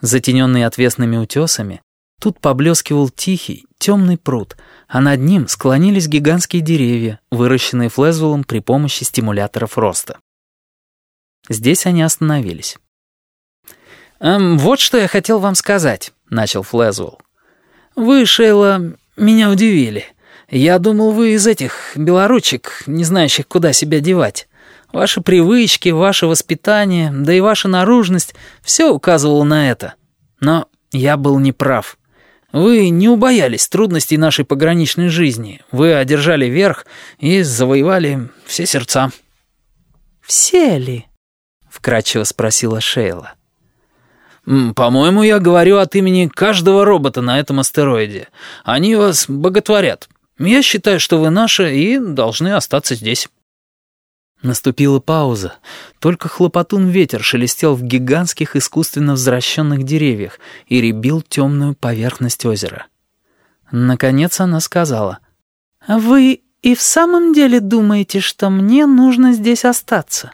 Затененный отвесными утесами, тут поблескивал тихий, темный пруд, а над ним склонились гигантские деревья, выращенные Флезвеллом при помощи стимуляторов роста. Здесь они остановились. «Эм, «Вот что я хотел вам сказать», — начал Флезвелл. «Вы, Шейла, меня удивили. Я думал, вы из этих белоручек, не знающих, куда себя девать. Ваши привычки, ваше воспитание, да и ваша наружность — все указывало на это. Но я был неправ. Вы не убоялись трудностей нашей пограничной жизни. Вы одержали верх и завоевали все сердца». «Все ли?» — вкратчиво спросила Шейла. «По-моему, я говорю от имени каждого робота на этом астероиде. Они вас боготворят. Я считаю, что вы наши и должны остаться здесь». Наступила пауза. Только хлопотун ветер шелестел в гигантских искусственно взращенных деревьях и ребил темную поверхность озера. Наконец она сказала. «А «Вы и в самом деле думаете, что мне нужно здесь остаться?»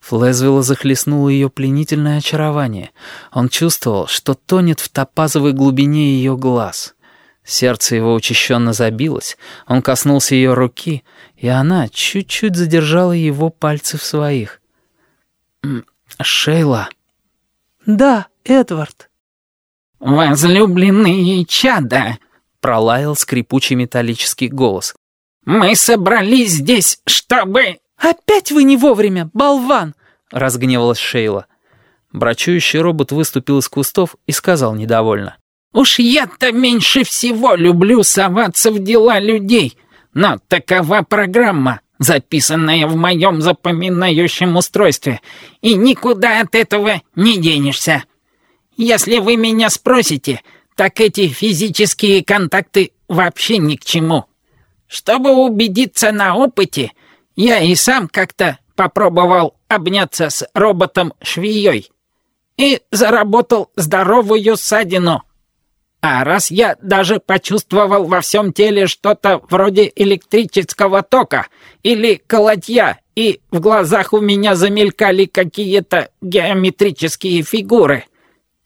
Флезвилла захлестнуло ее пленительное очарование. Он чувствовал, что тонет в топазовой глубине ее глаз. Сердце его учащенно забилось, он коснулся ее руки, и она чуть-чуть задержала его пальцы в своих. «Шейла». «Да, Эдвард». «Возлюбленные чада», — пролаял скрипучий металлический голос. «Мы собрались здесь, чтобы...» «Опять вы не вовремя, болван!» — разгневалась Шейла. Брачующий робот выступил из кустов и сказал недовольно. «Уж я-то меньше всего люблю соваться в дела людей, но такова программа, записанная в моем запоминающем устройстве, и никуда от этого не денешься. Если вы меня спросите, так эти физические контакты вообще ни к чему. Чтобы убедиться на опыте, я и сам как-то попробовал обняться с роботом-швеей и заработал здоровую ссадину. А раз я даже почувствовал во всем теле что-то вроде электрического тока или колотья, и в глазах у меня замелькали какие-то геометрические фигуры.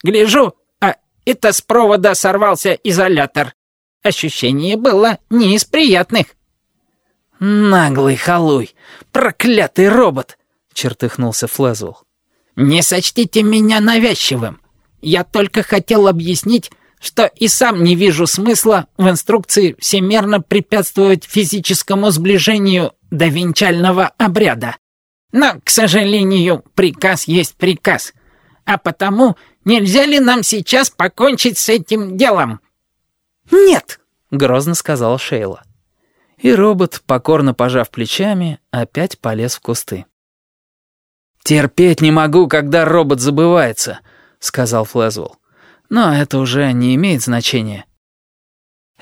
Гляжу, а это с провода сорвался изолятор. Ощущение было не из приятных. «Наглый халуй! Проклятый робот!» — чертыхнулся Флезвелл. «Не сочтите меня навязчивым. Я только хотел объяснить, что и сам не вижу смысла в инструкции всемерно препятствовать физическому сближению до венчального обряда. Но, к сожалению, приказ есть приказ. А потому нельзя ли нам сейчас покончить с этим делом?» «Нет!» — грозно сказала Шейла. И робот, покорно пожав плечами, опять полез в кусты. «Терпеть не могу, когда робот забывается», — сказал Флезвелл. «Но это уже не имеет значения».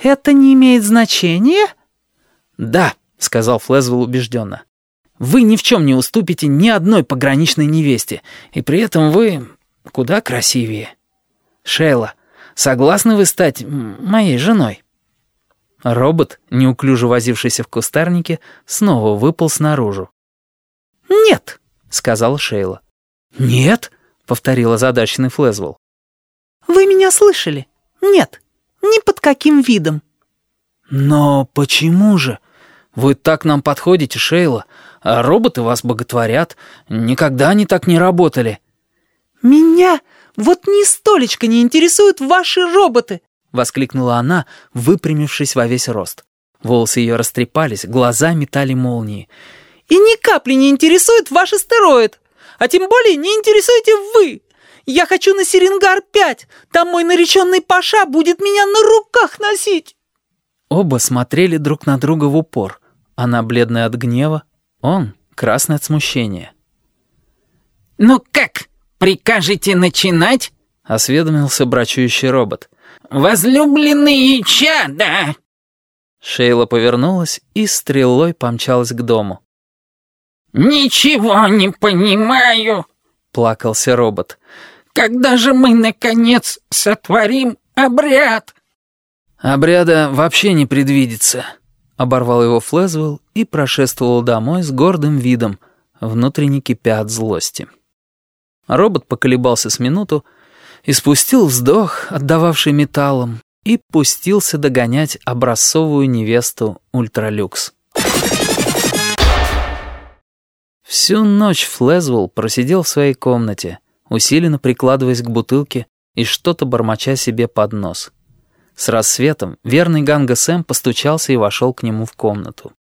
«Это не имеет значения?» «Да», — сказал Флезвелл убежденно. «Вы ни в чем не уступите ни одной пограничной невесте, и при этом вы куда красивее. Шейла, согласны вы стать моей женой?» Робот, неуклюже возившийся в кустарнике, снова выпал снаружи. «Нет», — сказала Шейла. «Нет?» — повторила задаченный Флезвелл. «Вы меня слышали? Нет, ни под каким видом». «Но почему же? Вы так нам подходите, Шейла, а роботы вас боготворят. Никогда они так не работали». «Меня вот ни столечко не интересуют ваши роботы!» — воскликнула она, выпрямившись во весь рост. Волосы ее растрепались, глаза метали молнии. «И ни капли не интересует ваш астероид! А тем более не интересуете вы! Я хочу на Серенгар-5! Там мой нареченный Паша будет меня на руках носить!» Оба смотрели друг на друга в упор. Она бледная от гнева, он красный от смущения. «Ну как, прикажете начинать?» — осведомился брачующий робот. «Возлюбленные чада!» Шейла повернулась и стрелой помчалась к дому. «Ничего не понимаю», — плакался робот. «Когда же мы, наконец, сотворим обряд?» «Обряда вообще не предвидится», — оборвал его Флезвелл и прошествовал домой с гордым видом, внутренне кипя от злости. Робот поколебался с минуту, испустил вздох, отдававший металлом, и пустился догонять образцовую невесту Ультралюкс. Всю ночь Флезвелл просидел в своей комнате, усиленно прикладываясь к бутылке и что-то бормоча себе под нос. С рассветом верный Ганга Сэм постучался и вошел к нему в комнату.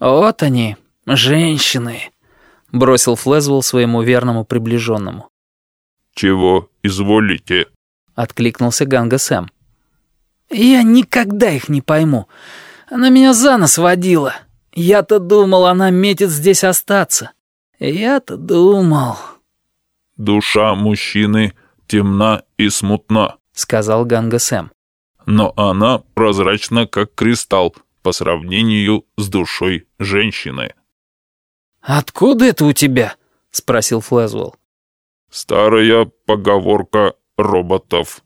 «Вот они, женщины!» — бросил Флезвелл своему верному приближенному. «Чего изволите?» — откликнулся Ганга Сэм. «Я никогда их не пойму. Она меня за нос водила. Я-то думал, она метит здесь остаться. Я-то думал...» «Душа мужчины темна и смутна», — сказал Ганга Сэм. «Но она прозрачна, как кристалл, по сравнению с душой женщины». «Откуда это у тебя?» — спросил Флэзвелл. «Старая поговорка роботов»,